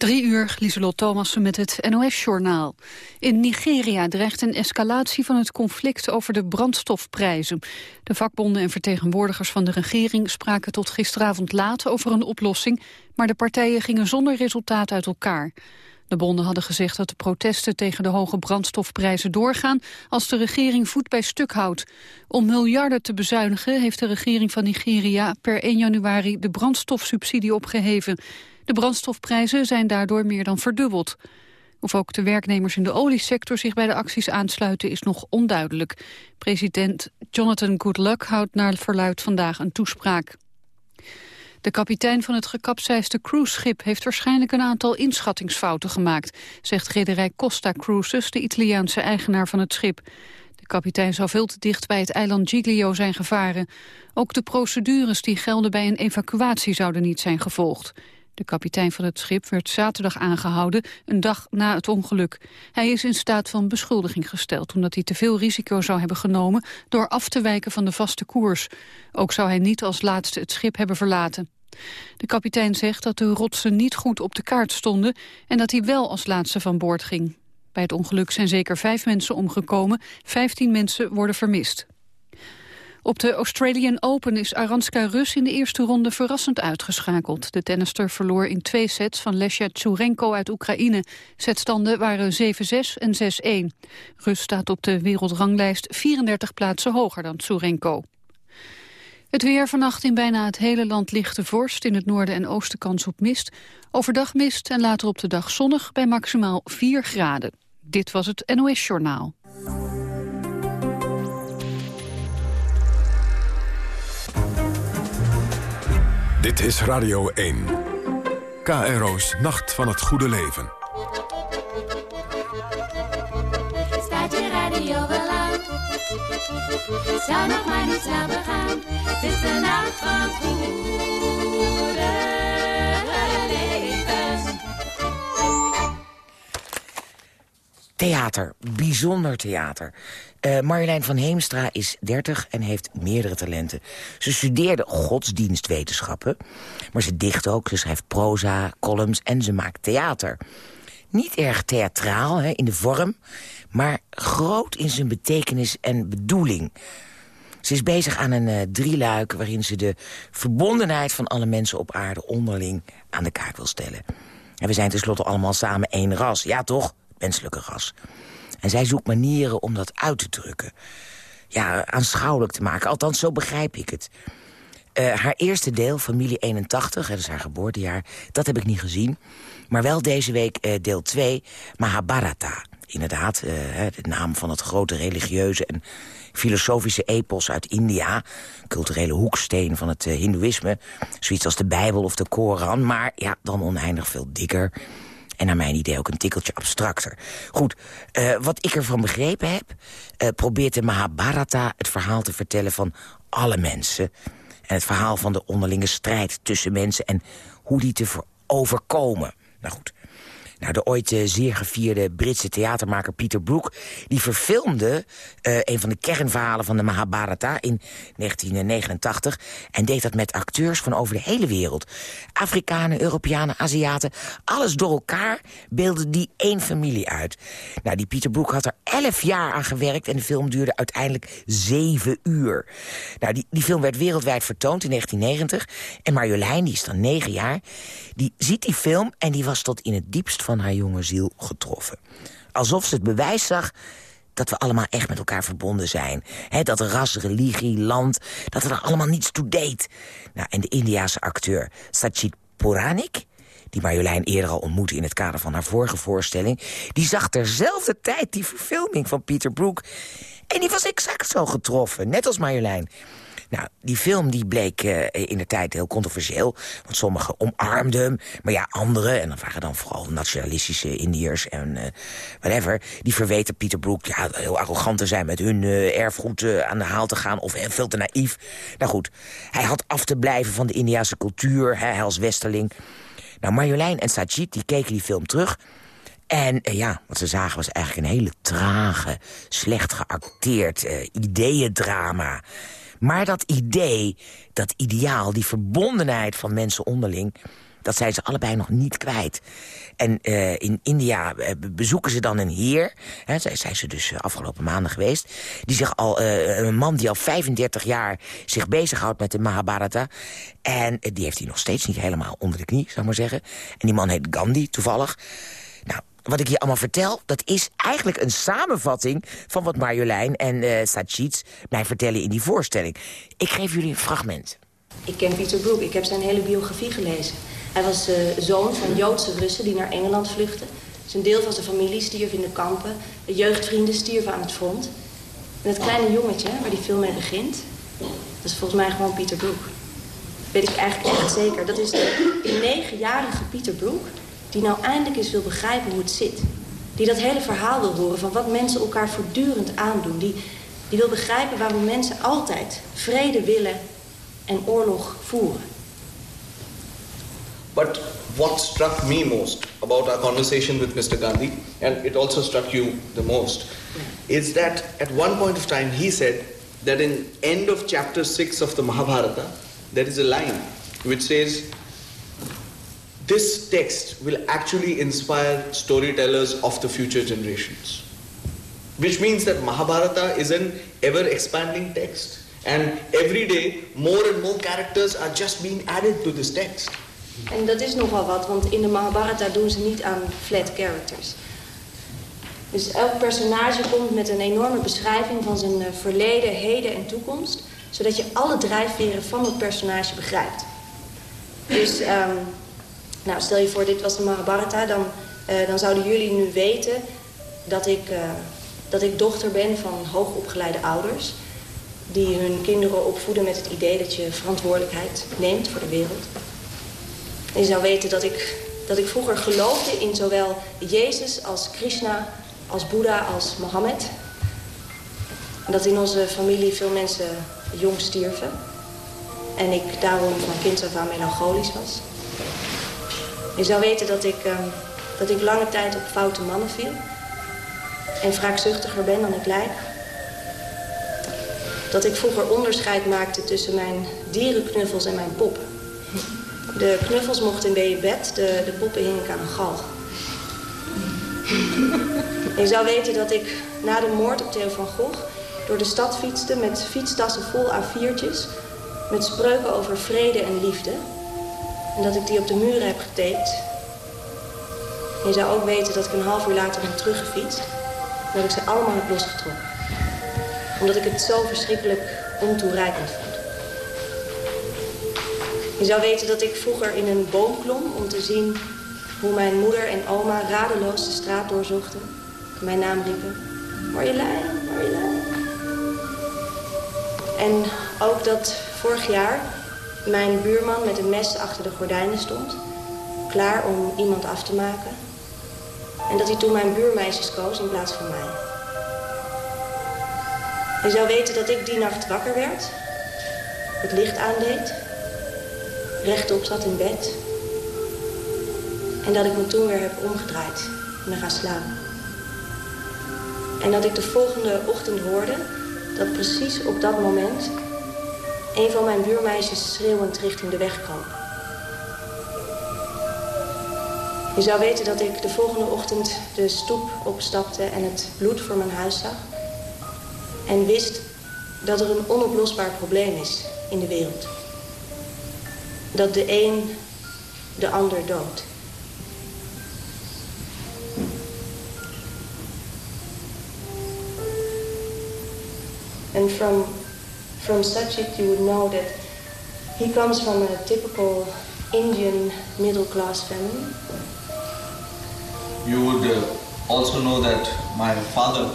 Drie uur, Lieselot Thomassen met het NOS-journaal. In Nigeria dreigt een escalatie van het conflict over de brandstofprijzen. De vakbonden en vertegenwoordigers van de regering spraken tot gisteravond laat over een oplossing, maar de partijen gingen zonder resultaat uit elkaar. De bonden hadden gezegd dat de protesten tegen de hoge brandstofprijzen doorgaan als de regering voet bij stuk houdt. Om miljarden te bezuinigen heeft de regering van Nigeria per 1 januari de brandstofsubsidie opgeheven. De brandstofprijzen zijn daardoor meer dan verdubbeld. Of ook de werknemers in de oliesector zich bij de acties aansluiten is nog onduidelijk. President Jonathan Goodluck houdt naar verluid vandaag een toespraak. De kapitein van het gekapseisde cruiseschip heeft waarschijnlijk een aantal inschattingsfouten gemaakt, zegt rederij Costa Cruises, de Italiaanse eigenaar van het schip. De kapitein zou veel te dicht bij het eiland Giglio zijn gevaren. Ook de procedures die gelden bij een evacuatie zouden niet zijn gevolgd. De kapitein van het schip werd zaterdag aangehouden, een dag na het ongeluk. Hij is in staat van beschuldiging gesteld... omdat hij te veel risico zou hebben genomen... door af te wijken van de vaste koers. Ook zou hij niet als laatste het schip hebben verlaten. De kapitein zegt dat de rotsen niet goed op de kaart stonden... en dat hij wel als laatste van boord ging. Bij het ongeluk zijn zeker vijf mensen omgekomen, vijftien mensen worden vermist. Op de Australian Open is Aranska Rus in de eerste ronde verrassend uitgeschakeld. De tennister verloor in twee sets van Lesja Tsurenko uit Oekraïne. Setstanden waren 7-6 en 6-1. Rus staat op de wereldranglijst 34 plaatsen hoger dan Tsurenko. Het weer vannacht in bijna het hele land lichte vorst. In het noorden en oosten kans op mist. Overdag mist en later op de dag zonnig bij maximaal 4 graden. Dit was het NOS Journaal. Dit is Radio 1. KRO's Nacht van het Goede Leven. Staat je radio wel aan? Zou nog maar niet snel begaan. Het is de nacht van het goede Theater, bijzonder theater. Uh, Marjolein van Heemstra is 30 en heeft meerdere talenten. Ze studeerde godsdienstwetenschappen, maar ze dicht ook. Ze schrijft proza, columns en ze maakt theater. Niet erg theatraal hè, in de vorm, maar groot in zijn betekenis en bedoeling. Ze is bezig aan een uh, drieluik waarin ze de verbondenheid van alle mensen op aarde onderling aan de kaak wil stellen. En we zijn tenslotte allemaal samen één ras. Ja toch? Menselijke ras. En zij zoekt manieren om dat uit te drukken. Ja, aanschouwelijk te maken. Althans, zo begrijp ik het. Uh, haar eerste deel, Familie 81, dat is haar geboortejaar... dat heb ik niet gezien. Maar wel deze week uh, deel 2, Mahabharata. Inderdaad, uh, de naam van het grote religieuze en filosofische epos uit India. Culturele hoeksteen van het hindoeïsme. Zoiets als de Bijbel of de Koran. Maar ja, dan oneindig veel dikker en naar mijn idee ook een tikkeltje abstracter. Goed, uh, wat ik ervan begrepen heb... Uh, probeert de Mahabharata het verhaal te vertellen van alle mensen... en het verhaal van de onderlinge strijd tussen mensen... en hoe die te overkomen. Nou goed, nou, de ooit uh, zeer gevierde Britse theatermaker Peter Brook... die verfilmde uh, een van de kernverhalen van de Mahabharata in 1989... en deed dat met acteurs van over de hele wereld. Afrikanen, Europeanen, Aziaten, alles door elkaar beelden die één familie uit. Nou, die Peter Brook had er elf jaar aan gewerkt... en de film duurde uiteindelijk zeven uur. Nou, die, die film werd wereldwijd vertoond in 1990... en Marjolein, die is dan negen jaar, die ziet die film... en die was tot in het diepst haar jonge ziel getroffen. Alsof ze het bewijs zag dat we allemaal echt met elkaar verbonden zijn. He, dat ras, religie, land, dat er allemaal niets toe deed. Nou, en de Indiase acteur Sachit Puranik die Marjolein eerder al ontmoette in het kader van haar vorige voorstelling... die zag terzelfde tijd die verfilming van Peter Brook... en die was exact zo getroffen, net als Marjolein. Nou, die film die bleek uh, in de tijd heel controversieel. Want sommigen omarmden hem. Maar ja, anderen, en dat waren dan vooral nationalistische Indiërs en uh, whatever... die verweten Peter Brook ja, heel arrogant te zijn met hun uh, erfgoed aan de haal te gaan... of veel te naïef. Nou goed, hij had af te blijven van de Indiase cultuur, hè, hij als westerling. Nou, Marjolein en Sajid die keken die film terug... En ja, wat ze zagen was eigenlijk een hele trage, slecht geacteerd uh, ideeëndrama. Maar dat idee, dat ideaal, die verbondenheid van mensen onderling... Dat zijn ze allebei nog niet kwijt. En uh, in India uh, bezoeken ze dan een heer. Hè, zij zijn ze dus afgelopen maanden geweest. Die zich al, een man die al 35 jaar zich bezighoudt met de Mahabharata. En die heeft hij nog steeds niet helemaal onder de knie, zou ik maar zeggen. En die man heet Gandhi, toevallig. Wat ik je allemaal vertel, dat is eigenlijk een samenvatting... van wat Marjolein en uh, mij vertellen in die voorstelling. Ik geef jullie een fragment. Ik ken Peter Brook, ik heb zijn hele biografie gelezen. Hij was uh, zoon van Joodse Russen die naar Engeland vluchtten. Zijn deel van zijn familie stierf in de kampen. De jeugdvrienden stierven aan het front. En het kleine jongetje, waar die film mee begint... dat is volgens mij gewoon Peter Brook. Weet ik eigenlijk echt zeker. Dat is de, negenjarige Peter Brook die nou eindelijk eens wil begrijpen hoe het zit. Die dat hele verhaal wil horen van wat mensen elkaar voortdurend aandoen. Die, die wil begrijpen waarom mensen altijd vrede willen en oorlog voeren. But what struck me most about our conversation with Mr. Gandhi, and it also struck you the most, is that at one point of time he said that in end of chapter 6 of the Mahabharata, there is a line which says, this text will actually inspire storytellers of the future generations. Which means that Mahabharata is an ever expanding text. And every day, more and more characters are just being added to this text. En dat is nogal wat, want in de Mahabharata doen ze niet aan flat characters. Dus elk personage komt met een enorme beschrijving van zijn eh, verleden, heden en toekomst. Zodat je alle drijfveren van het personage begrijpt. Dus um, nou, stel je voor, dit was de Mahabharata, dan, uh, dan zouden jullie nu weten dat ik, uh, dat ik dochter ben van hoogopgeleide ouders. Die hun kinderen opvoeden met het idee dat je verantwoordelijkheid neemt voor de wereld. En je zou weten dat ik, dat ik vroeger geloofde in zowel Jezus als Krishna, als Boeddha, als Mohammed. En dat in onze familie veel mensen jong stierven. En ik daarom van kind af aan melancholisch was. Je zou weten dat ik, uh, dat ik lange tijd op foute mannen viel. En wraakzuchtiger ben dan ik lijk. Dat ik vroeger onderscheid maakte tussen mijn dierenknuffels en mijn pop. De knuffels mochten in je bed, de, de poppen hing ik aan een galg. Je zou weten dat ik na de moord op Theo van Gogh door de stad fietste met fietstassen vol A4'tjes... met spreuken over vrede en liefde... En dat ik die op de muren heb getaped. Je zou ook weten dat ik een half uur later ben teruggefietst. En dat ik ze allemaal heb losgetrokken. Omdat ik het zo verschrikkelijk ontoereikend vond. Je zou weten dat ik vroeger in een boom klom om te zien hoe mijn moeder en oma radeloos de straat doorzochten. Mijn naam riepen. Marjolein, Marjolein. En ook dat vorig jaar mijn buurman met een mes achter de gordijnen stond. Klaar om iemand af te maken. En dat hij toen mijn buurmeisjes koos in plaats van mij. Je zou weten dat ik die nacht wakker werd. Het licht aandeed. Rechtop zat in bed. En dat ik me toen weer heb omgedraaid en gaan slapen. En dat ik de volgende ochtend hoorde dat precies op dat moment een van mijn buurmeisjes schreeuwend richting de weg kwam. Je zou weten dat ik de volgende ochtend de stoep opstapte en het bloed voor mijn huis zag. En wist dat er een onoplosbaar probleem is in de wereld. Dat de een de ander doodt. And from from Sajid, you would know that he comes from a typical Indian middle class family. You would uh, also know that my father,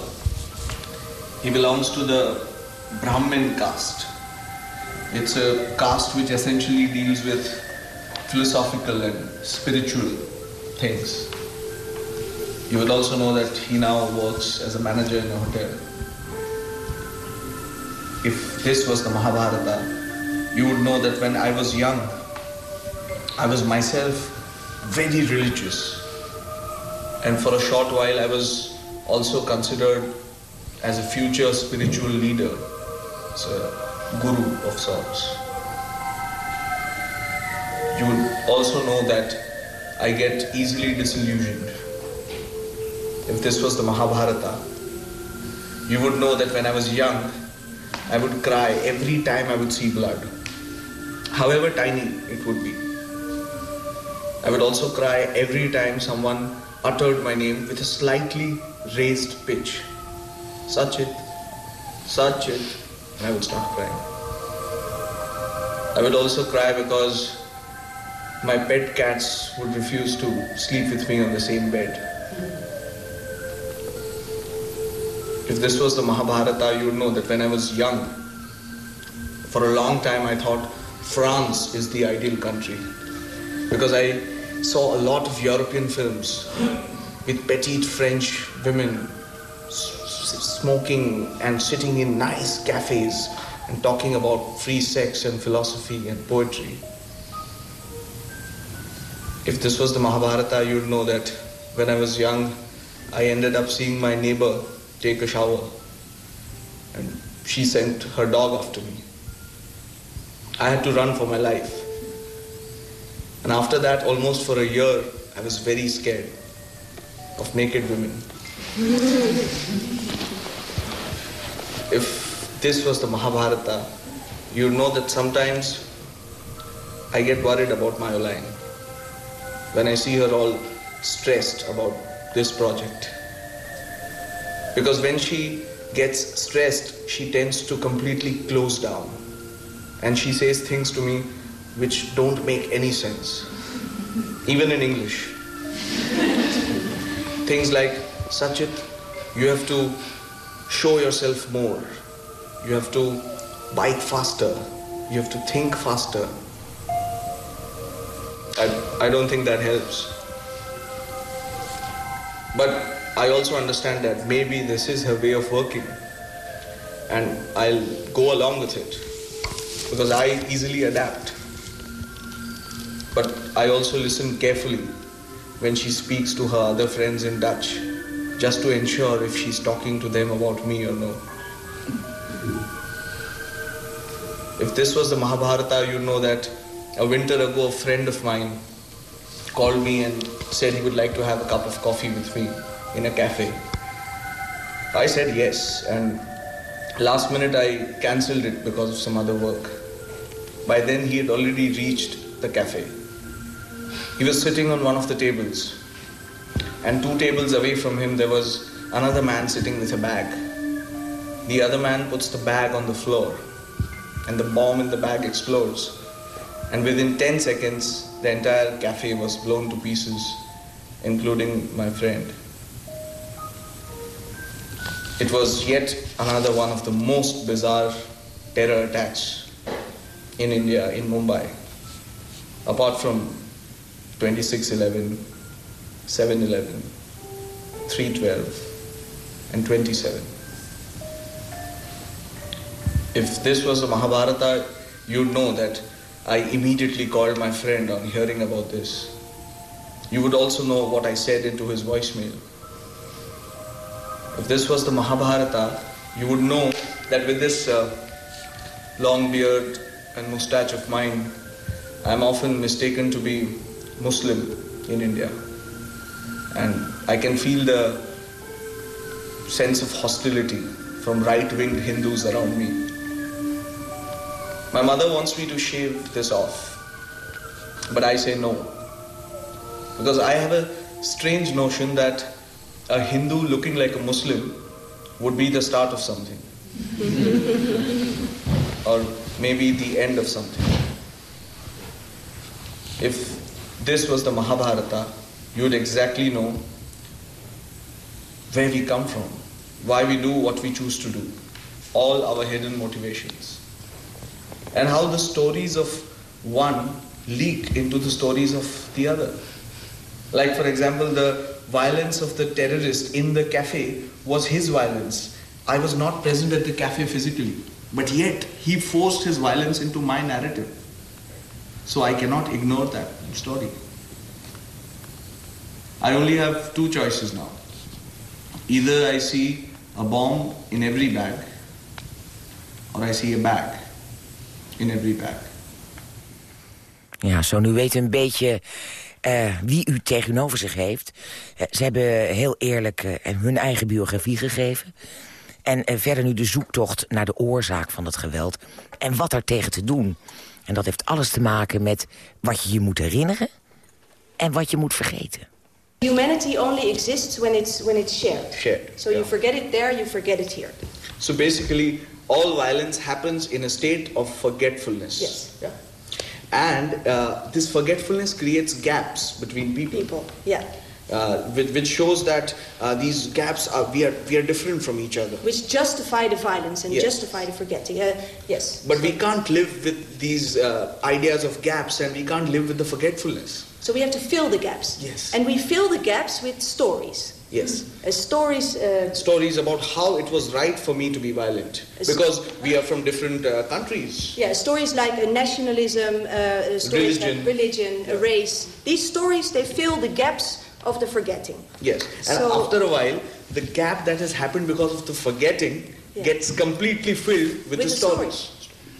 he belongs to the Brahmin caste. It's a caste which essentially deals with philosophical and spiritual things. You would also know that he now works as a manager in a hotel if this was the Mahabharata, you would know that when I was young, I was myself very religious. And for a short while, I was also considered as a future spiritual leader, as a guru of sorts. You would also know that I get easily disillusioned. If this was the Mahabharata, you would know that when I was young, I would cry every time I would see blood, however tiny it would be. I would also cry every time someone uttered my name with a slightly raised pitch. Sachit, Sachit, and I would start crying. I would also cry because my pet cats would refuse to sleep with me on the same bed. If this was the Mahabharata, you would know that when I was young, for a long time I thought France is the ideal country. Because I saw a lot of European films with petite French women smoking and sitting in nice cafes and talking about free sex and philosophy and poetry. If this was the Mahabharata, you'd know that when I was young, I ended up seeing my neighbor take a shower and she sent her dog after me. I had to run for my life. And after that, almost for a year, I was very scared of naked women. if this was the Mahabharata, you'd know that sometimes I get worried about Myoline when I see her all stressed about this project. Because when she gets stressed, she tends to completely close down. And she says things to me which don't make any sense, even in English. things like, Sachit, you have to show yourself more. You have to bike faster. You have to think faster. I, I don't think that helps. But I also understand that maybe this is her way of working. And I'll go along with it. Because I easily adapt. But I also listen carefully when she speaks to her other friends in Dutch, just to ensure if she's talking to them about me or no. If this was the Mahabharata, you'd know that a winter ago a friend of mine called me and said he would like to have a cup of coffee with me in a cafe. I said yes, and last minute I cancelled it because of some other work. By then he had already reached the cafe. He was sitting on one of the tables, and two tables away from him there was another man sitting with a bag. The other man puts the bag on the floor, and the bomb in the bag explodes. And within 10 seconds, the entire cafe was blown to pieces, including my friend. It was yet another one of the most bizarre terror attacks in India, in Mumbai, apart from 2611, 711, 312, and 27. If this was a Mahabharata, you'd know that I immediately called my friend on hearing about this. You would also know what I said into his voicemail. If this was the Mahabharata, you would know that with this uh, long beard and mustache of mine, I'm often mistaken to be Muslim in India. And I can feel the sense of hostility from right winged Hindus around me. My mother wants me to shave this off, but I say no. Because I have a strange notion that a Hindu looking like a Muslim would be the start of something, or maybe the end of something. If this was the Mahabharata, you would exactly know where we come from, why we do what we choose to do, all our hidden motivations, and how the stories of one leak into the stories of the other. Like, for example, the violence of the terrorist in the cafe was his violence. I was not present at the cafe physically, but yet he forced his violence into my narrative. So I cannot ignore that story. I only have two choices now. Either I see a bomb in every bag, or I see a bag in every bag. Ja, zo nu weten een beetje uh, wie u tegenover zich heeft. Uh, ze hebben heel eerlijk uh, hun eigen biografie gegeven. En verder nu de zoektocht naar de oorzaak van het geweld. En wat er tegen te doen. En dat heeft alles te maken met wat je je moet herinneren... en wat je moet vergeten. Humanity only exists when it's, when it's shared. Shared. So you forget it there, you forget it here. So basically, all violence happens in a state of forgetfulness. Yes. Yeah. And uh, this forgetfulness creates gaps between people. People, yeah. Uh, which, which, shows that uh, these gaps are we are we are different from each other. Which justify the violence and Yes. justify the forgetting. Uh, yes. But we can't live with these uh, ideas of gaps, and we can't live with the forgetfulness. So we have to fill the gaps. Yes. And we fill the gaps with stories. Yes. Uh, stories. Uh, Stories about how it was right for me to be violent because we are from different uh, countries. yeah, stories like uh, nationalism, uh, stories Religion. like religion, a race. These stories they fill the gaps of the forgetting. Yes. And So- after a while, the gap that has happened because of the forgetting Yeah. gets completely filled with, With the the stories.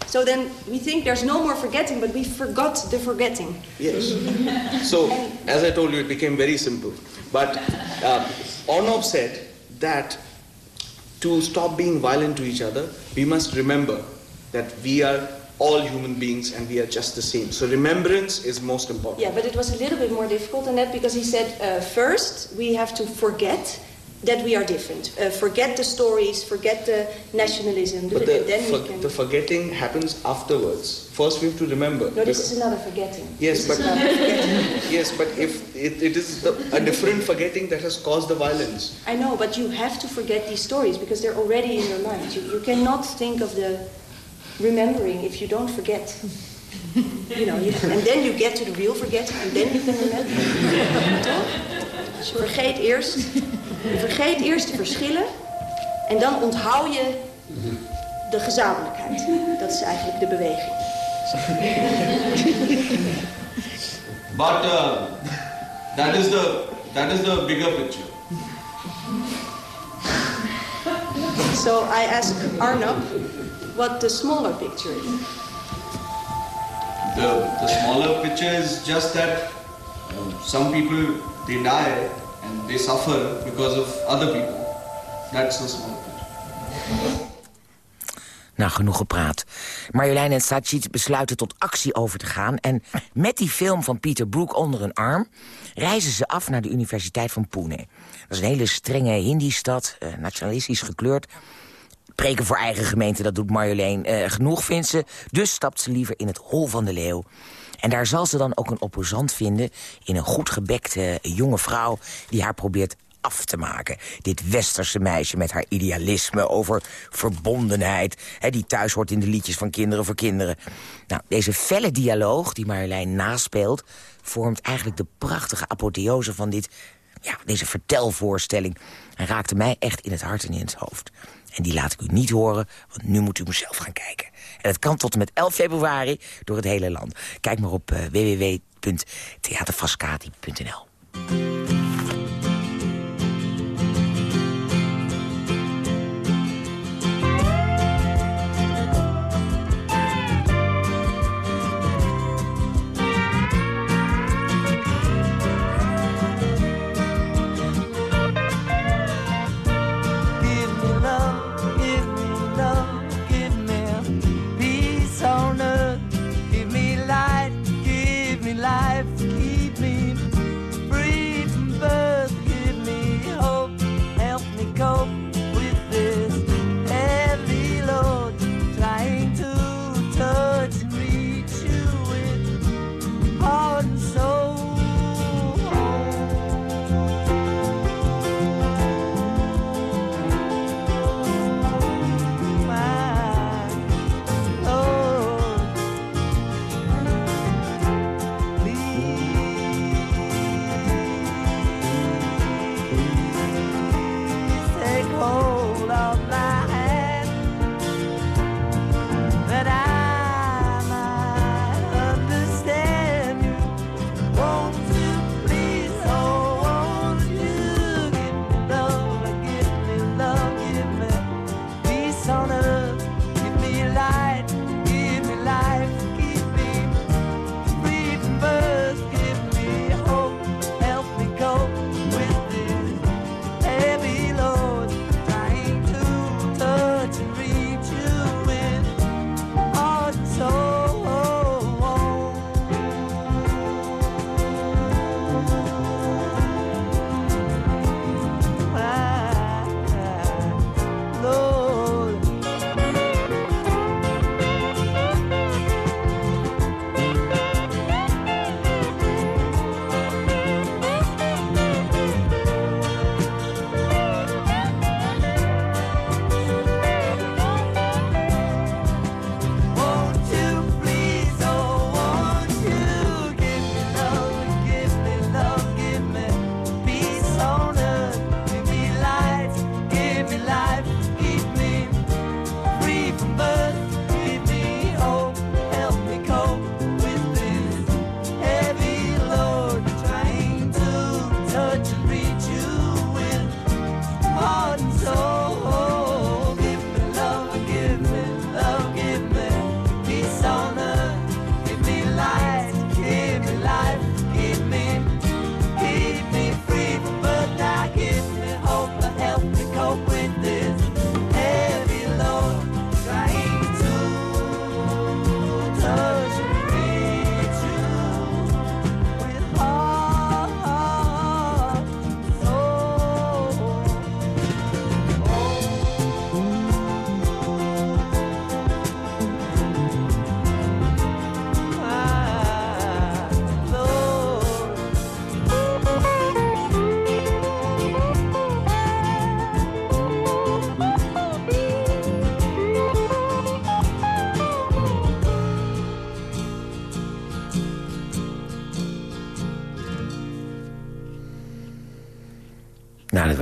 So then we think there's no more forgetting, but we forgot the forgetting. Yes. so, as I told you, it became very simple. But uh, Ornov said that to stop being violent to each other, we must remember that we are all human beings and we are just the same. So, remembrance is most important. Yeah, but it was a little bit more difficult than that because he said uh, first we have to forget that we are different. Uh, forget the stories, forget the nationalism, But the, then for- we can. the forgetting happens afterwards. First, we have to remember. no, this Because- is another forgetting. Yes, This but is another forgetting. yes, but if it, it is the, a different forgetting that has caused the violence. I know, but you have to forget these stories because they're already in your mind. You, you cannot think of the remembering if you don't forget. You know, you, and then you get to the real forgetting and then you can remember. Toch? Dus je vergeet eerst, je vergeet eerst de verschillen en dan onthoud je de gezamenlijkheid. Dat is eigenlijk de beweging. But uh, that is the that is the bigger picture. So I ask Arnab what the smaller picture is. The the smaller picture is just that um, some people die and they suffer because of other people. That's the small picture. Nou, genoeg gepraat. Marjolein en Sajid besluiten tot actie over te gaan... en met die film van Peter Brook onder hun arm... reizen ze af naar de Universiteit van Pune. Dat is een hele strenge Hindi-stad, eh, nationalistisch gekleurd. Preken voor eigen gemeente, dat doet Marjolein eh, genoeg, vindt ze. Dus stapt ze liever in het hol van de leeuw. En daar zal ze dan ook een opposant vinden... in een goed gebekte jonge vrouw die haar probeert af te maken. Dit westerse meisje met haar idealisme over verbondenheid... Hè, die thuis hoort in de liedjes van Kinderen voor Kinderen. Nou, deze felle dialoog die Marjolein naspeelt... vormt eigenlijk de prachtige apotheose van dit, ja, deze vertelvoorstelling... en raakte mij echt in het hart en in het hoofd. En die laat ik u niet horen, want nu moet u hem zelf gaan kijken. En het kan tot en met 11 februari door het hele land. Kijk maar op uh.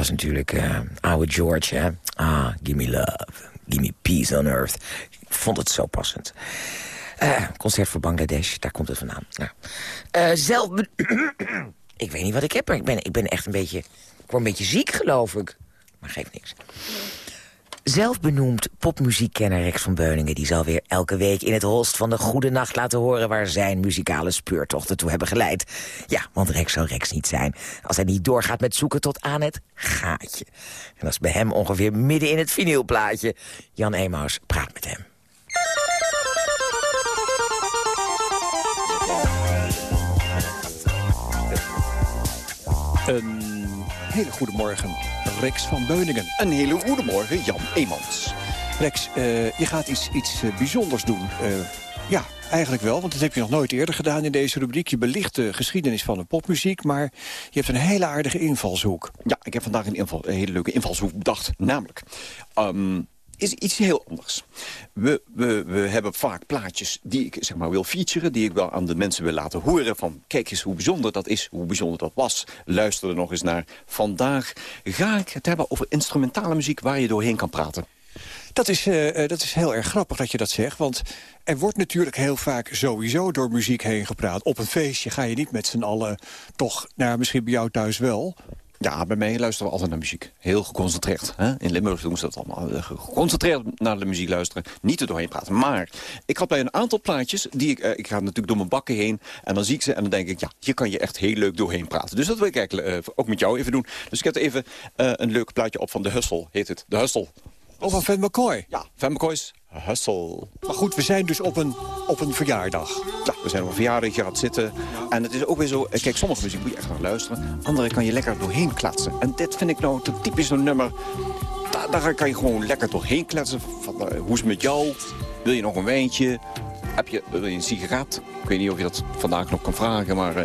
Was natuurlijk eh, oude George, hè. Ah, give me love, give me peace on earth. Ik vond het zo passend. Eh, concert voor Bangladesh, daar komt het vandaan. Nou, eh, zelf... ik weet niet wat ik heb, maar ik ben, ik ben echt een beetje... Ik word een beetje ziek, geloof ik. Maar geeft niks. Zelfbenoemd popmuziekkenner Rex van Beuningen... die zal weer elke week in het holst van de Goede Nacht laten horen... waar zijn muzikale speurtochten toe hebben geleid. Ja, want Rex zou Rex niet zijn... als hij niet doorgaat met zoeken tot aan het gaatje. En dat is bij hem ongeveer midden in het vinylplaatje. Jan Emaus praat met hem. Een hele goede morgen, Rex van Beuningen. Een hele goede morgen, Jan Eemans. Rex, eh, je gaat iets, iets eh, bijzonders doen. Eh, ja, eigenlijk wel, want dat heb je nog nooit eerder gedaan in deze rubriek. Je belicht de geschiedenis van de popmuziek, maar je hebt een hele aardige invalshoek. Ja, ik heb vandaag een, inval, een hele leuke invalshoek bedacht. Namelijk, ehm, is iets heel anders. We, we, we hebben vaak plaatjes die ik zeg maar, wil featuren... die ik wel aan de mensen wil laten horen. Van kijk eens hoe bijzonder dat is, hoe bijzonder dat was. Luister er nog eens naar. Vandaag ga ik het hebben over instrumentale muziek... waar je doorheen kan praten. Dat is, eh, eh, dat is heel erg grappig dat je dat zegt, want er wordt natuurlijk heel vaak sowieso door muziek heen gepraat. Op een feestje ga je niet met z'n allen, toch, nou, misschien bij jou thuis wel... Ja, bij mij luisteren we altijd naar muziek. Heel geconcentreerd. Hè? In Limburg doen ze dat allemaal. Eh, Geconcentreerd naar de muziek luisteren. Niet er doorheen praten. Maar ik had bij een aantal plaatjes... Die ik, eh, ik ga natuurlijk door mijn bakken heen. En dan zie ik ze en dan denk ik... Ja, hier kan je echt heel leuk doorheen praten. Dus dat wil ik eigenlijk eh, ook met jou even doen. Dus ik heb er even eh, een leuk plaatje op van De Hustle. Heet het. De Hustle. Of van Van McCoy. Ja, Van McCoy's Hustle. Maar goed, we zijn dus op een, op een verjaardag. Ja, we zijn op een verjaardag, je gaat zitten. En het is ook weer zo, eh, kijk, sommige muziek moet je echt naar luisteren. Andere kan je lekker doorheen kletsen. En dit vind ik nou te typisch nummer. Daar, kan je gewoon lekker doorheen kletsen. Eh, hoe is het met jou? Wil je nog een wijntje? Heb je, een sigaret? Ik weet niet of je dat vandaag nog kan vragen, maar uh,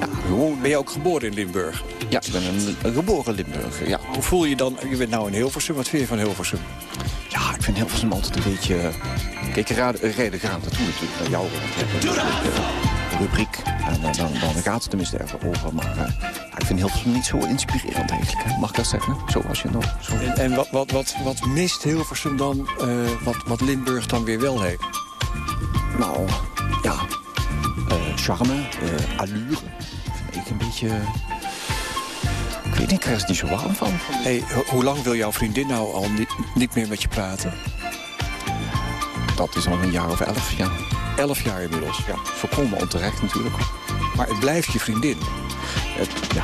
ja, gewoon... Ben je ook geboren in Limburg? Ja, ik ben een, een geboren Limburger, ja. Hoe voel je dan, je bent nou in Hilversum, wat vind je van Hilversum? Ja, ik vind Hilversum altijd een beetje... Kijk, rijden graag naartoe natuurlijk, naar jou. een rubriek. En dan, dan, dan gaat het tenminste even over. Maar uh, ik vind Hilversum niet zo inspirerend eigenlijk. Hè. Mag ik dat zeggen? Zo als je nog... Zo... En, en wat, wat, wat, wat mist Hilversum dan, uh, wat, wat Limburg dan weer wel heeft? Nou, ja. Uh, charme, allure. Vind ik een beetje... Ik weet niet, ik krijg er niet zo warm van. Hey, ho hoe lang wil jouw vriendin nou al niet, niet meer met je praten? Dat is al een jaar of elf, ja. Elf jaar inmiddels? Ja, volkomen onterecht natuurlijk. Maar het blijft je vriendin? Het, ja,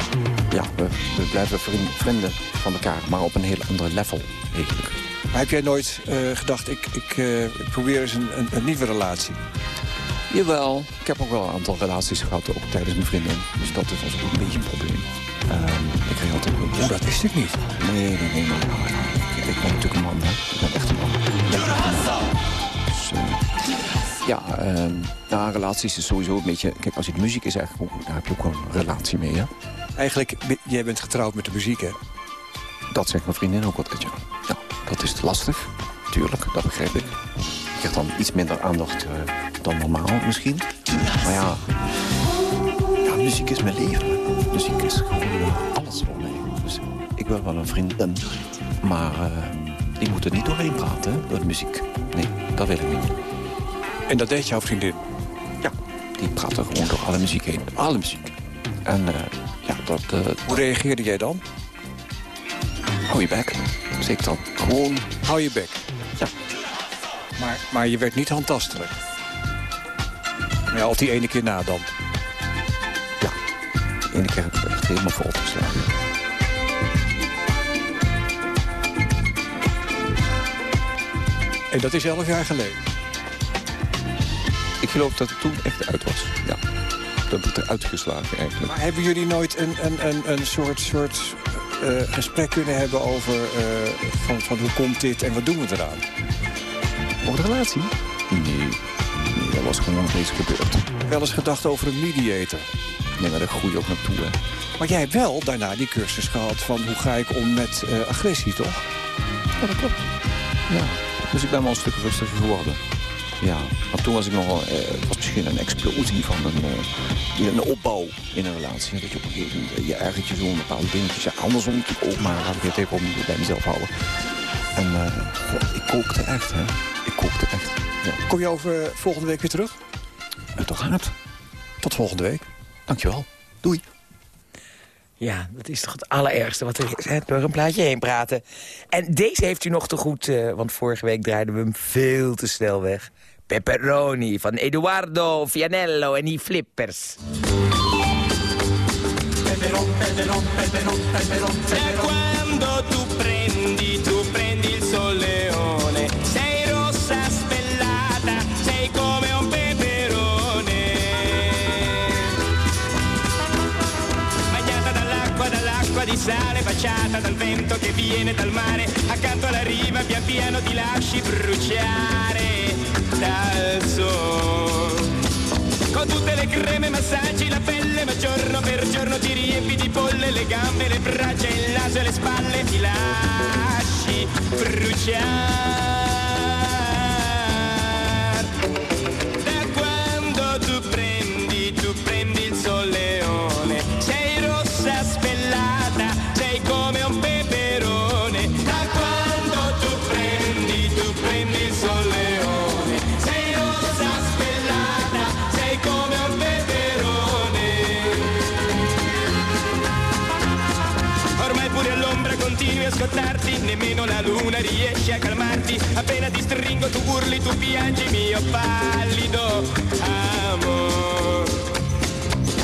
ja we, we blijven vriend, vrienden van elkaar, maar op een heel ander level eigenlijk. Maar heb jij nooit uh, gedacht, ik, ik, uh, ik probeer eens een, een, een, nieuwe relatie? Jawel, ik heb ook wel een aantal relaties gehad, ook tijdens mijn vriendin. Dus dat was ook een beetje een probleem. Um, ik kreeg altijd... Oh, dat wist ik niet. Nee, nee, nee. Ja, ik, ik ben natuurlijk een man, hè. Ik ben echt een man. Dus, uh, ja, uh, nou, relaties is sowieso een beetje... Kijk, als het muziek is, eigenlijk, daar heb je ook wel een relatie mee, hè. Eigenlijk, jij bent getrouwd met de muziek, hè? Dat zegt mijn vriendin ook altijd, ja. ja dat is lastig, tuurlijk, dat begrijp ik. Je krijgt dan iets minder aandacht uh, dan normaal misschien. Maar ja, ja, muziek is mijn leven. Muziek is gewoon uh, alles voor mij. Dus ik wil wel een vriendin, maar uh, die moet er niet doorheen praten, door de muziek. Nee, dat wil ik niet. En dat deed jouw vriendin? Ja, die praat er gewoon door alle muziek heen. Alle muziek. En ja, dat... Hoe reageerde jij dan? Hou je bek. Zeg ik dan. Gewoon... Hou je bek? Ja. Maar, maar je werd niet handtastelijk? Ja, of die ene keer na dan? Ja. De ene keer heb ik echt helemaal vol geslagen. En dat is elf jaar geleden? Ik geloof dat het toen echt uit was, ja. Dat het eruit geslagen eigenlijk. Maar hebben jullie nooit een, een, een, een soort, soort gesprek kunnen hebben over uh, van, van hoe komt dit en wat doen we eraan? Over de relatie? Nee, nee dat was gewoon nog eens gebeurd. Wel eens gedacht over een mediator? Nee, maar daar groei je ook naartoe, hè. Maar jij hebt wel daarna die cursus gehad van hoe ga ik om met uh, agressie, toch? Ja, dat klopt. Ja, dus ik ben wel een stuk rustiger geworden. Ja, maar toen was ik nogal... eh, het was misschien een explosie van een, eh, een opbouw in een relatie. Dat je op een gegeven moment eh, je ergert je zo'n bepaalde dingetjes. Ja, andersom ook, maar laat ik het even op, bij mezelf houden. En eh, ik kookte echt, hè. Ik kookte echt. Ja. Kom je over volgende week weer terug? Uiteraard. Tot volgende week. Dankjewel. Doei. Ja, dat is toch het allerergste wat er is, hè? door een plaatje heen praten. En deze heeft u nog te goed, eh, want vorige week draaiden we hem veel te snel weg. Pepperoni van Eduardo Fianello en die Flippers. E quando tu prendi, tu prendi il solleone, sei rossa spellata, sei come un peperone. Bagnata dall'acqua, dall'acqua di sale, baciata dal vento che viene dal mare, accanto alla riva pian piano ti lasci bruciare dal sole. Con tutte le creme massaggi la pelle ma giorno per giorno ti riempi di polle le gambe, le braccia, il naso e le spalle ti lasci bruciare nemmeno la luna riesce a calmarti. Appena ti stringo tu urli, tu piangi, mio pallido amor.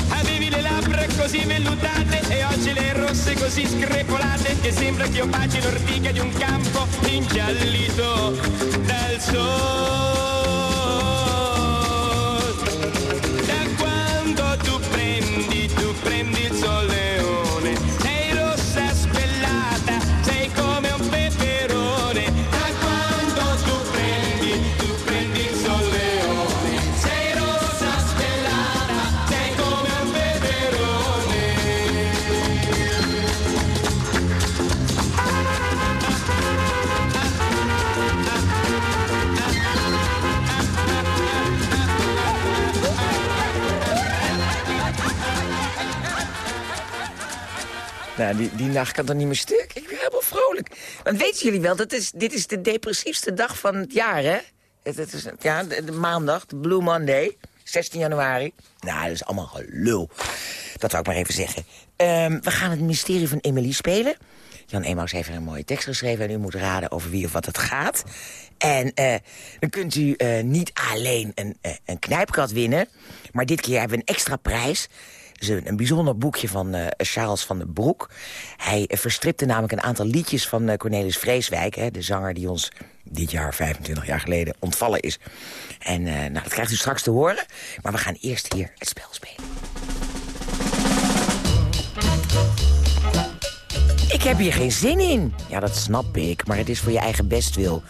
Avevi le labbra così vellutate e oggi le rosse così screpolate che sembra che io baci l'ortica di un campo ingiallito dal sole. Nou, die, die nacht kan dan niet meer stuk. Ik ben helemaal vrolijk. Want weten jullie wel, dat is, dit is de depressiefste dag van het jaar, hè? Het, is, ja, de, maandag, de Blue Monday, 16 januari. Nou, dat is allemaal gelul. Dat wou ik maar even zeggen. Ehm, we gaan het mysterie van Emily spelen. Jan Emaus heeft een mooie tekst geschreven... en u moet raden over wie of wat het gaat. En eh, dan kunt u eh, niet alleen een, eh, een knijpkat winnen... maar dit keer hebben we een extra prijs... Is een, bijzonder boekje van eh, Charles van den Broek. Hij eh, verstripte namelijk een aantal liedjes van eh, Cornelis Vreeswijk... Hè, de zanger die ons dit jaar, 25 jaar geleden, ontvallen is. En nou, dat krijgt u straks te horen. Maar we gaan eerst hier het spel spelen. Ik heb hier geen zin in. Ja, dat snap ik, maar het is voor je eigen bestwil.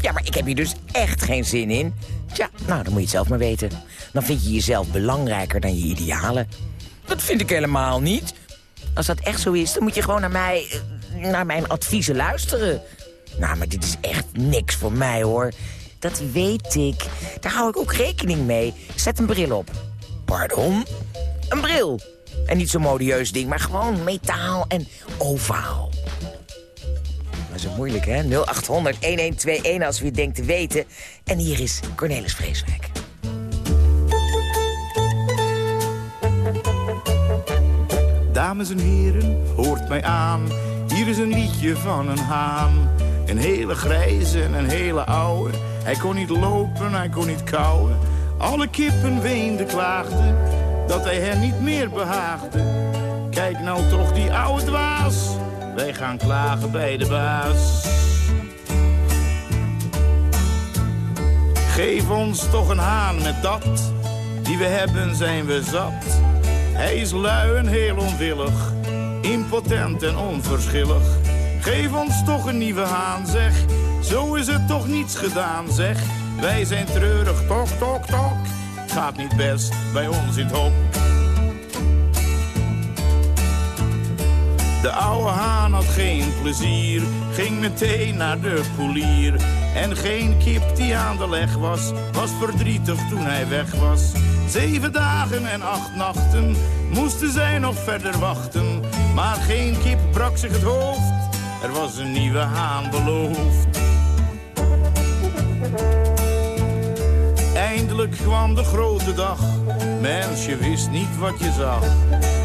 Ja, maar ik heb hier dus echt geen zin in. Tja, nou, dan moet je het zelf maar weten. Dan vind je jezelf belangrijker dan je idealen. Dat vind ik helemaal niet. Als dat echt zo is, dan moet je gewoon naar mij, eh, naar mijn adviezen luisteren. Nou, maar dit is echt niks voor mij, hoor. Dat weet ik. Daar hou ik ook rekening mee. Zet een bril op. Pardon? Een bril. En niet zo'n modieus ding, maar gewoon metaal en ovaal. Dat is ook moeilijk, hè? 0800-1121 als u het denkt te weten. En hier is Cornelis Vreeswijk. Dames en heren, hoort mij aan. Hier is een liedje van een haan. Een hele grijze en een hele oude. Hij kon niet lopen, hij kon niet kauwen. Alle kippen weenden, klaagden dat hij hen niet meer behaagde. Kijk nou toch die oude dwaas. Wij gaan klagen bij de baas. Geef ons toch een haan met dat. Die we hebben zijn we zat. Hij is lui en heel onwillig. Impotent en onverschillig. Geef ons toch een nieuwe haan, zeg. Zo is het toch niets gedaan, zeg. Wij zijn treurig, tok, tok, tok. Gaat niet best bij ons in het hok. De oude haan had geen plezier, ging meteen naar de polier. En geen kip die aan de leg was, was verdrietig toen hij weg was. Zeven dagen en acht nachten moesten zij nog verder wachten. Maar geen kip brak zich het hoofd, er was een nieuwe haan beloofd. Eindelijk kwam de grote dag. Mens, je wist niet wat je zag.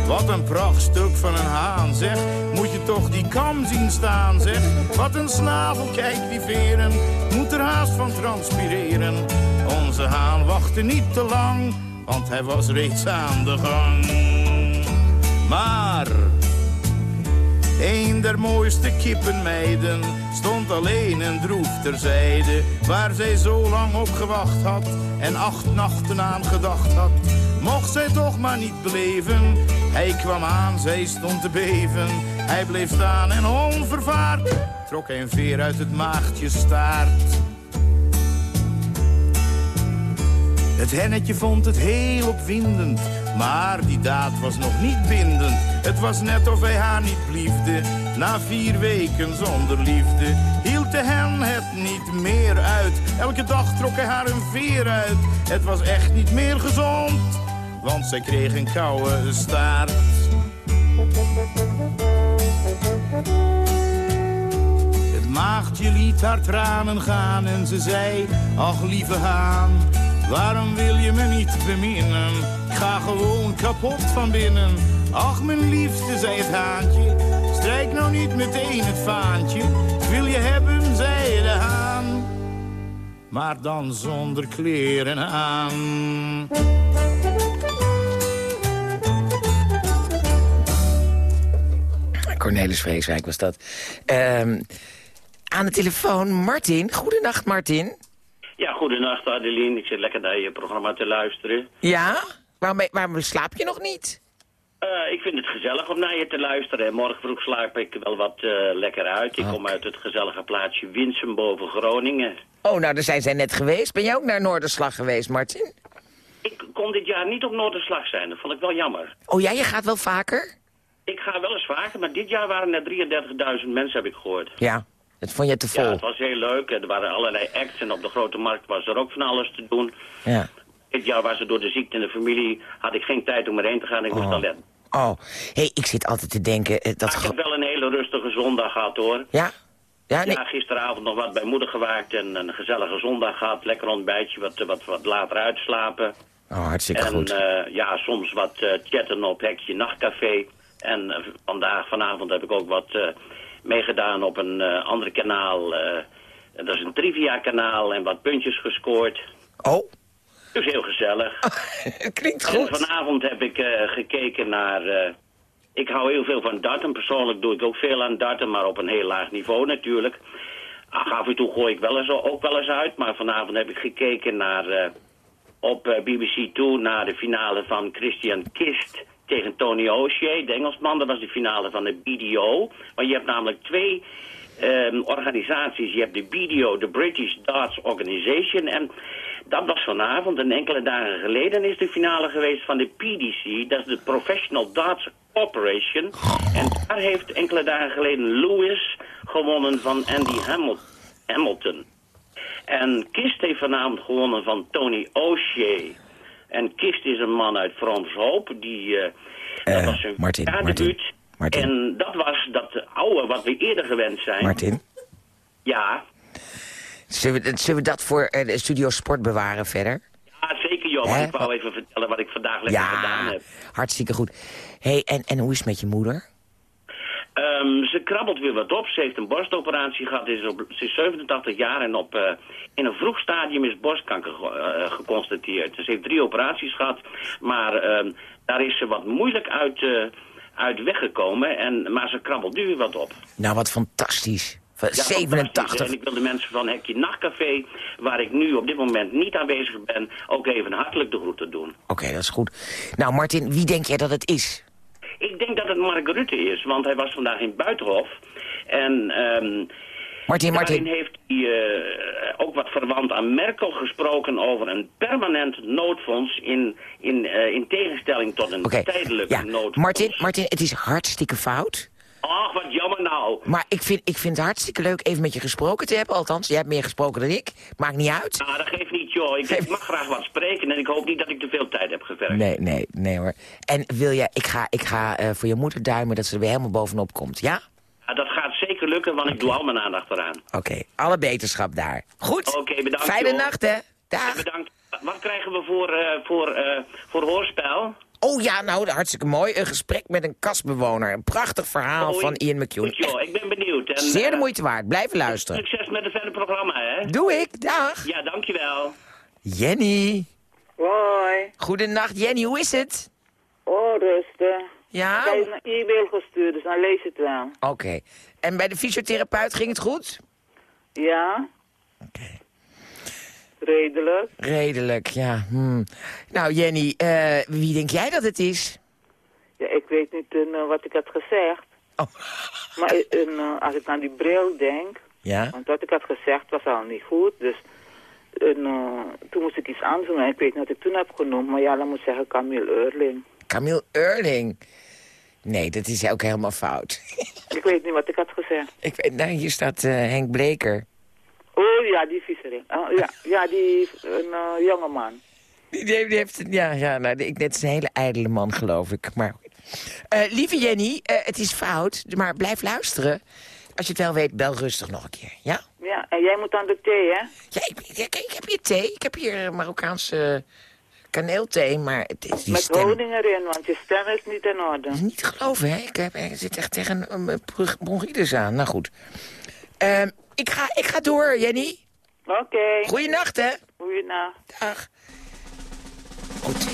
Wat een prachtstuk van een haan, zeg. Moet je toch die kam zien staan, zeg. Wat een snavel, kijk die veren. Moet er haast van transpireren. Onze haan wachtte niet te lang, want hij was reeds aan de gang. Maar een der mooiste kippenmeiden stond alleen en droef terzijde. Waar zij zo lang op gewacht had en acht nachten aan gedacht had. Mocht zij toch maar niet beleven. Hij kwam aan, zij stond te beven. Hij bleef staan en onvervaard trok een veer uit het maagdje staart. Het hennetje vond het heel opwindend, maar die daad was nog niet bindend. Het was net of hij haar niet liefde, na vier weken zonder liefde. Hield de hen het niet meer uit, elke dag trok hij haar een veer uit. Het was echt niet meer gezond, want zij kreeg een koude staart. Het maagdje liet haar tranen gaan en ze zei, ach lieve haan, waarom wil je me niet beminnen? Ik ga gewoon kapot van binnen. Ach mijn liefste, zei het haantje, strijk nou niet meteen het vaantje. Wil je hebben, zei de haan, maar dan zonder kleren aan. Cornelis Vreeswijk was dat. Ehm, aan de telefoon Martin. Goedenacht Martin. Ja, goedenacht Adeline. Ik zit lekker naar je programma te luisteren. Ja? Waarom, waarom slaap je nog niet? Eh, ik vind het gezellig om naar je te luisteren. En morgen vroeg slaap ik wel wat eh, lekker uit. Ik kom uit het gezellige plaatsje Winsum boven Groningen. Oh, nou, daar zijn zij net geweest. Ben jij ook naar Noorderslag geweest, Martin? Ik kon dit jaar niet op Noorderslag zijn. Dat vond ik wel jammer. Oh ja, je gaat wel vaker? Ik ga wel eens vaker, maar dit jaar waren er 33.000 mensen, heb ik gehoord. Ja, dat vond je te vol. Ja, het was heel leuk. Er waren allerlei acts en op de grote markt was er ook van alles te doen. Ja. Dit jaar was er door de ziekte in de familie, had ik geen tijd om erheen te gaan. Ik moest Oh. al letten. Oh, hey, ik zit altijd te denken... eh, dat ik heb wel een hele rustige zondag gehad, hoor. Ja? Ja, nee. Ja, gisteravond nog wat bij moeder gewaakt en een gezellige zondag gehad. Lekker ontbijtje, wat, wat, wat later uitslapen. Oh, hartstikke en goed. eh, ja, soms wat eh, chatten op Hekje Nachtcafé. En eh, vandaag, vanavond heb ik ook wat eh, meegedaan op een eh ander kanaal. dat is een trivia kanaal en wat puntjes gescoord. Oh, Dus heel gezellig. klinkt En goed. vanavond heb ik gekeken naar... ik hou heel veel van darten. Persoonlijk doe ik ook veel aan darten, maar op een heel laag niveau natuurlijk. Ach, af en toe gooi ik wel eens, ook wel eens uit. Maar vanavond heb ik gekeken naar, op BBC 2 naar de finale van Christian Kist tegen Tony O'Shea, de Engelsman. Dat was de finale van de BDO. Maar je hebt namelijk twee ehm, organisaties. Je hebt de BDO, de British Darts Organization. En dat was vanavond. En enkele dagen geleden is de finale geweest van de PDC. Dat is de Professional Darts Corporation. En daar heeft enkele dagen geleden Lewis gewonnen van Andy Hamil- Hamilton. En Kist heeft vanavond gewonnen van Tony O'Shea. En Kist is een man uit Frans Hoop. Die, eh, dat Eh, was zijn Martin. En dat was dat oude wat we eerder gewend zijn. Martin, Ja, zullen we, zullen we dat voor eh, de Studio Sport bewaren verder? ja zeker joh. Maar ik wou even vertellen wat ik vandaag lekker gedaan heb. hartstikke goed. hey, en, en hoe is het met je moeder? Ehm, ze krabbelt weer wat op. Ze heeft een borstoperatie gehad. Ze is, op, ze is 87 jaar en op, eh, in een vroeg stadium is borstkanker ge- eh, geconstateerd. Dus ze heeft drie operaties gehad. Maar ehm, daar is ze wat moeilijk uit, eh, uit weggekomen. En, maar ze krabbelt nu weer wat op. Nou, wat fantastisch. Van Ja, fantastisch. 87. En ik wil de mensen van Hekje Nachtcafé, waar ik nu op dit moment niet aanwezig ben, ook even hartelijk de groeten doen. Oké, dat is goed. Nou, Martin, wie denk jij dat het is? Ik denk dat het Mark Rutte is, want hij was vandaag in Buitenhof. En ehm Martin, Martin. heeft hij eh, ook wat verwant aan Merkel gesproken over een permanent noodfonds in, in, eh, in tegenstelling tot een tijdelijke ja. noodfonds. Martin, Martin, het is hartstikke fout. Ach, wat jammer nou. Maar ik vind, ik vind het hartstikke leuk even met je gesproken te hebben. Althans, jij hebt meer gesproken dan ik. Maakt niet uit. Nou, dat geeft niet, joh. Ik, mag graag wat spreken en ik hoop niet dat ik te veel tijd heb gevergd. Nee, nee, nee hoor. En wil jij, ik ga, ik ga eh, voor je moeder duimen dat ze er weer helemaal bovenop komt, ja? Ja, dat gaat zeker lukken, want ik doe al mijn aandacht eraan. Oké, alle beterschap daar. Goed. Oké, bedankt. Fijne joh. nacht, hè. Dag. Bedankt. Wat krijgen we voor, eh, voor, eh, voor hoorspel? Oh ja, nou, hartstikke mooi. Een gesprek met een kastbewoner. Een prachtig verhaal Oh, van Ian joh, ik ben benieuwd. En, Zeer de eh, moeite waard. Blijf luisteren. Succes met het verder programma, hè? Doe ik. Dag. Ja, dankjewel. Jenny. Hoi. Goedenacht, Jenny. Hoe is het? Oh, rustig. Ja? Ik heb een e-mail gestuurd, dus dan lees je het wel. Oké. En bij de fysiotherapeut ging het goed? Ja? Redelijk. Redelijk, ja. Hmm. Nou, Jenny, eh, wie denk jij dat het is? Ja, ik weet niet eh, wat ik had gezegd. Oh. Maar eh, als ik aan die bril denk, Ja? want wat ik had gezegd was al niet goed, dus toen moest ik iets anders doen. En ik weet niet wat ik toen heb genoemd, maar ja, dan moet ik zeggen Camille Eurling. Camille Eurling. Nee, dat is ook helemaal fout. Ik weet niet wat ik had gezegd. Ik weet, nou, hier staat Henk Bleker. Oh ja, die viezering. Oh, ja, ja, die een eh, jonge man. Die, die heeft, ja, ja, nou, ik, net is een hele ijdele man, geloof ik. Maar, Eh, lieve Jenny, eh, het is fout, maar blijf luisteren. Als je het wel weet, bel rustig nog een keer, ja? Ja, en jij moet aan de thee, hè? Ja, ik, ik, ik heb hier thee. Ik heb hier Marokkaanse kaneelthee, maar het is die Met stem... honing erin, want je stem is niet in orde. Niet geloven, hè? Ik, heb, ik zit echt tegen een, een bron- bronchitis aan. Nou goed. Ehm, ik, ga, ik ga door, Jenny. Oké. Goeienacht, hè? Goeienacht. Dag. Goed.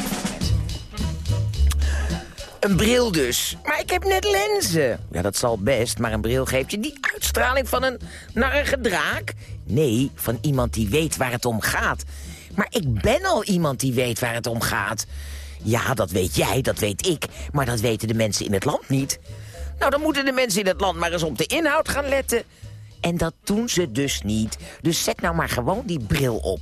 Een bril dus. Maar ik heb net lenzen. Ja, dat zal best, maar een bril geeft je die uitstraling van een narige draak. Nee, van iemand die weet waar het om gaat. Maar ik ben al iemand die weet waar het om gaat. Ja, dat weet jij, dat weet ik. Maar dat weten de mensen in het land niet. Nou, dan moeten de mensen in het land maar eens op de inhoud gaan letten. En dat doen ze dus niet. Dus zet nou maar gewoon die bril op.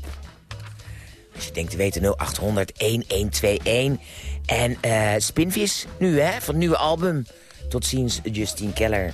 Als je denkt te weten 0800 1121. En eh Spinvis nu, hè, van het nieuwe album. Tot ziens, Justine Keller.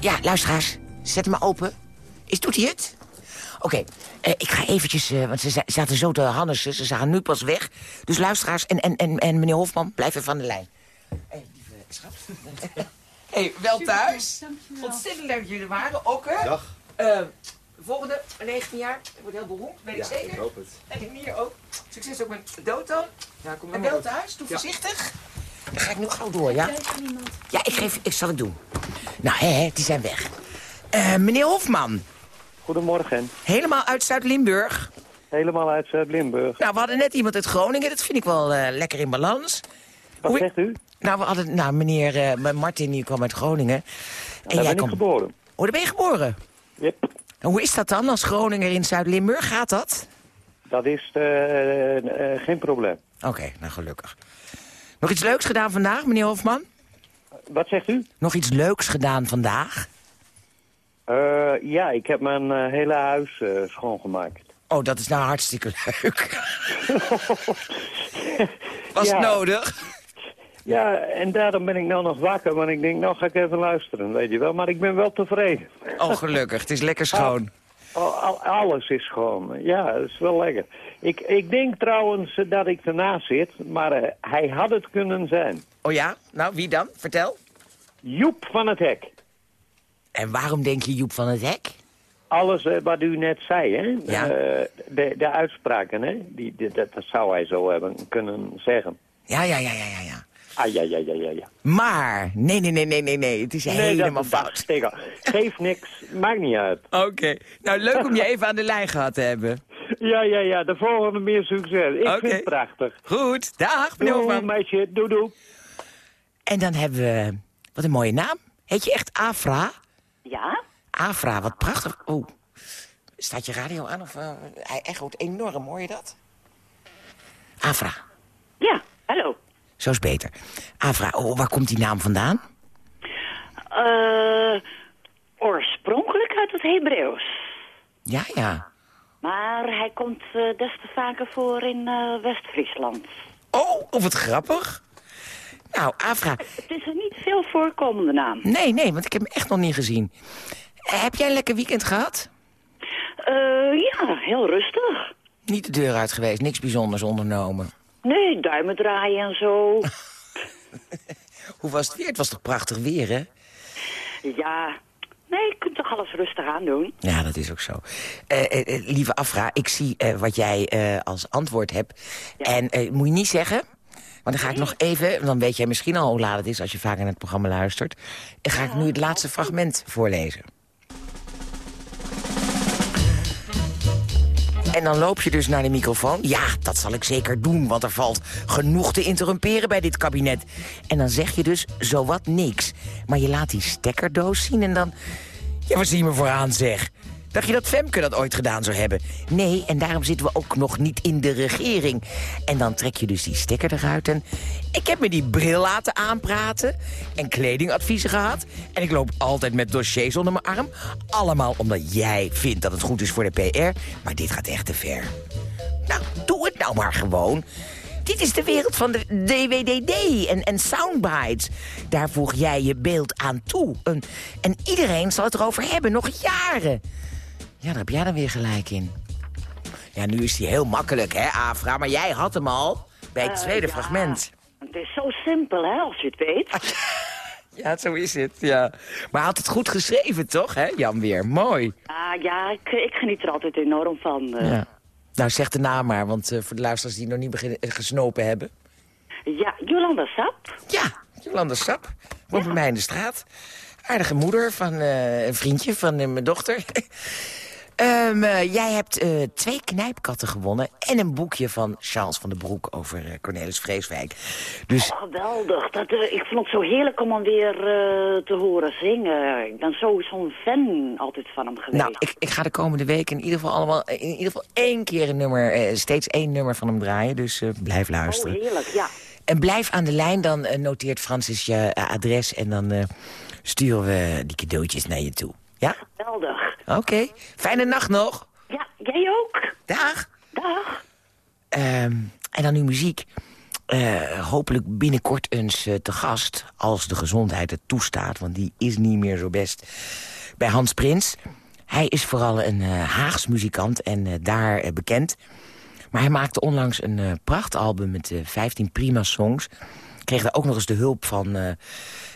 Ja, luisteraars. Zet hem maar open. Is, doet hij het? Oké, eh, ik ga eventjes, eh, want ze za- zaten zo te hannissen. Ze zagen nu pas weg. Dus luisteraars en, en, en, en meneer Hofman, blijf even aan de lijn. Hé, lieve schat. hey, wel thuis. Ontzettend leuk dat jullie er waren. Okke. Dag. Eh, volgende, 19 jaar. Ik word heel beroemd, weet ik Ja, zeker. ik hoop het. En hier ook. Succes ook met Doto. Ja, kom En maar wel op. thuis, doe Ja. voorzichtig. Dan ga ik nu gauw door, ja? Ja, ik geef, ik zal het doen. Nou, hè, hè, die zijn weg. Eh, meneer Hofman. Goedemorgen. Helemaal uit Zuid-Limburg. Helemaal uit Zuid-Limburg. Nou, we hadden net iemand uit Groningen. Dat vind ik wel eh, lekker in balans. Wat zegt u? Nou, we hadden, nou meneer eh, Martin, die kwam uit Groningen. En daar ben ik kwam- geboren. Oh, daar ben je geboren? Yep. En hoe is dat dan als Groninger in Zuid-Limburg? Gaat dat? Dat is eh, eh, geen probleem. Oké, nou gelukkig. Nog iets leuks gedaan vandaag, meneer Hofman? Wat zegt u? Nog iets leuks gedaan vandaag? Eh, ja, ik heb mijn eh, hele huis eh, schoongemaakt. Oh, dat is nou hartstikke leuk. Was Ja. het nodig? Ja, en daarom ben ik nou nog wakker, want ik denk, nou ga ik even luisteren, weet je wel. Maar ik ben wel tevreden. Oh, gelukkig. Het is lekker schoon. Al- al- alles is schoon. Ja, dat is wel lekker. Ik, ik denk trouwens dat ik ernaast zit, maar eh, hij had het kunnen zijn. Oh ja? Nou, wie dan? Vertel. Joep van het Hek. En waarom denk je Joep van het Hek? Alles eh, wat u net zei, hè? Ja. Eh, de, de uitspraken, hè? Die, die- dat, dat zou hij zo hebben kunnen zeggen. Ja, ja, ja, ja, ja. Ah, ja, ja, ja, ja, ja. Maar, nee, nee, nee, nee, nee, nee. Het is Nee, helemaal dat, fout. Geef niks, maakt niet uit. Oké. Nou, leuk om je even aan de lijn gehad te hebben. Ja, ja, ja, de volgende meer succes. Ik Oké. vind het prachtig. Goed, dag, meneer Doei, Hofman. meisje, doe doe. En dan hebben we... Wat een mooie naam. Heet je echt Afra? Ja? Afra, wat prachtig. Oh, staat je radio aan of... eh, hij echoot enorm, hoor je dat? Afra, Ja, hallo. Zo is beter. Afra, oh, waar komt die naam vandaan? Eh oorspronkelijk uit het Hebreeuws. Ja, ja. Maar hij komt eh, des te vaker voor in eh, West-Friesland. Oh, of wat grappig. Nou, Afra, Het is een niet veel voorkomende naam. nee, nee, want ik heb hem echt nog niet gezien. Heb jij een lekker weekend gehad? Eh, ja, heel rustig. Niet de deur uit geweest, niks bijzonders ondernomen. Nee, duimen draaien en zo. Hoe was het weer? Het was toch prachtig weer, hè? ja, nee, je kunt toch alles rustig aan doen. Ja, dat is ook zo. Eh, eh, eh, lieve Afra, ik zie wat jij als antwoord hebt. En moet je niet zeggen... Want dan ga ik nog even, dan weet jij misschien al hoe laat het is... als je vaak naar het programma luistert. Dan ga ik nu het laatste fragment voorlezen. En dan loop je dus naar de microfoon. Ja, dat zal ik zeker doen, want er valt genoeg te interrumperen bij dit kabinet. En dan zeg je dus zowat niks. Maar je laat die stekkerdoos zien en dan... Ja, waar zie je me voor aan, zeg? Dacht je dat Femke dat ooit gedaan zou hebben? Nee, en daarom zitten we ook nog niet in de regering. En dan trek je dus die stekker eruit en... Ik heb me die bril laten aanpraten en kledingadviezen gehad. En ik loop altijd met dossiers onder mijn arm. Allemaal omdat jij vindt dat het goed is voor de PR. Maar dit gaat echt te ver. Nou, doe het nou maar gewoon. Dit is de wereld van de DWDD en, en soundbites. Daar voeg jij je beeld aan toe. En, en iedereen zal het erover hebben, nog jaren. Ja, daar heb jij dan weer gelijk in. Ja, nu is die heel makkelijk, hè, Afra? Maar jij had hem al bij het Eh, tweede ja. fragment. Het is zo simpel, hè, als je het weet. Ja, zo is het, ja. Maar hij had het goed geschreven, toch, hè, Jan weer? Mooi. Ah, ja, ik, ik geniet er altijd enorm van. eh. Ja. Nou, zeg de naam maar, want eh, voor de luisteraars die nog niet begin, eh, gesnopen hebben. Ja, Jolanda Sap. Ja, Jolanda Sap. Woont bij mij in de straat. Aardige moeder van eh, een vriendje van mijn dochter. Ehm, eh, jij hebt eh, twee knijpkatten gewonnen... en een boekje van Charles van den Broek over eh, Cornelis Vreeswijk. Dus Oh, geweldig. Dat, ik vond het zo heerlijk om hem weer te horen zingen. Ik ben zo zo'n fan altijd van hem geweest. nou, ik, ik ga de komende week in ieder geval allemaal... in ieder geval één keer een nummer, steeds één nummer van hem draaien. Dus blijf oh, luisteren. heerlijk, ja. En blijf aan de lijn, dan noteert Francis je adres... en dan sturen we die cadeautjes naar je toe. Ja? Geweldig. Oké. Fijne nacht nog. Ja, jij ook. Dag. Dag. Ehm, en dan nu muziek. eh, hopelijk binnenkort eens eh, te gast... als de gezondheid het toestaat, want die is niet meer zo best... bij Hans Prins. Hij is vooral een eh, Haags muzikant en daar bekend. Maar hij maakte onlangs een prachtalbum met eh 15 prima songs. Kreeg daar ook nog eens de hulp van...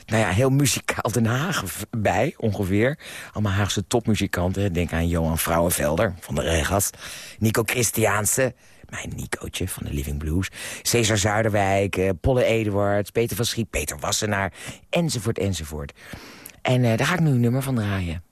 nou ja, heel muzikaal Den Haag bij, ongeveer. Allemaal Haagse topmuzikanten. Denk aan Johan Vrouwenvelder van de Regas. Nico Christiaanse, mijn Nicootje van de Living Blues. Cesar Zuiderwijk, eh, Polle Eduards, Peter van Schiep, Peter Wassenaar, enzovoort, enzovoort. En eh, daar ga ik nu een nummer van draaien.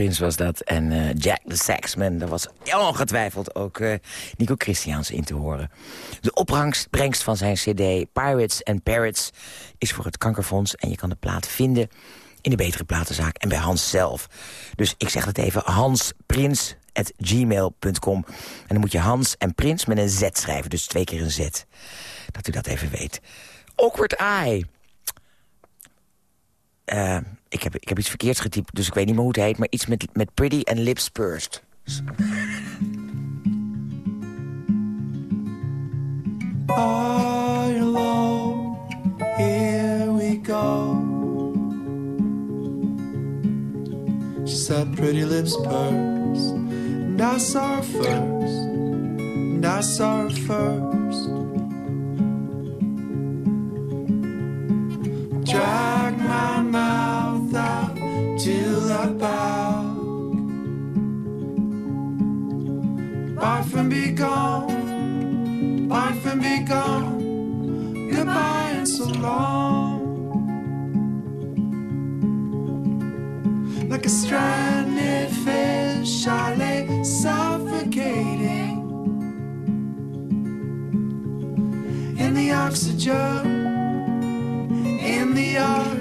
Hans Prins was dat. En eh, Jack the Saxman, daar was ongetwijfeld ook eh, Nico Christiaans in te horen. De opbrengst van zijn cd Pirates and Parrots is voor het Kankerfonds. En je kan de plaat vinden in de Betere Platenzaak en bij Hans zelf. Dus ik zeg het even, hansprins.gmail.com. En dan moet je Hans en Prins met een Z schrijven, dus twee keer een Z. Dat u dat even weet. Awkward Eye. Eh, ik, heb, ik heb iets verkeerds getypt, dus ik weet niet meer hoe het heet... maar iets met, met Pretty and Lips Pursed. All alone, here we go. She said, Pretty lips purse, and I saw her first, and I saw her first. Like a stranded fish, I lay suffocating in the oxygen in the yard,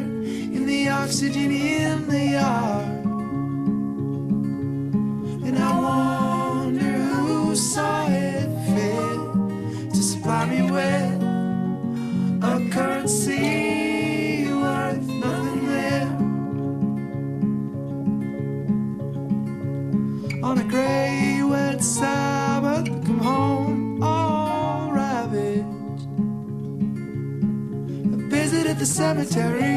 in the oxygen in cemetery.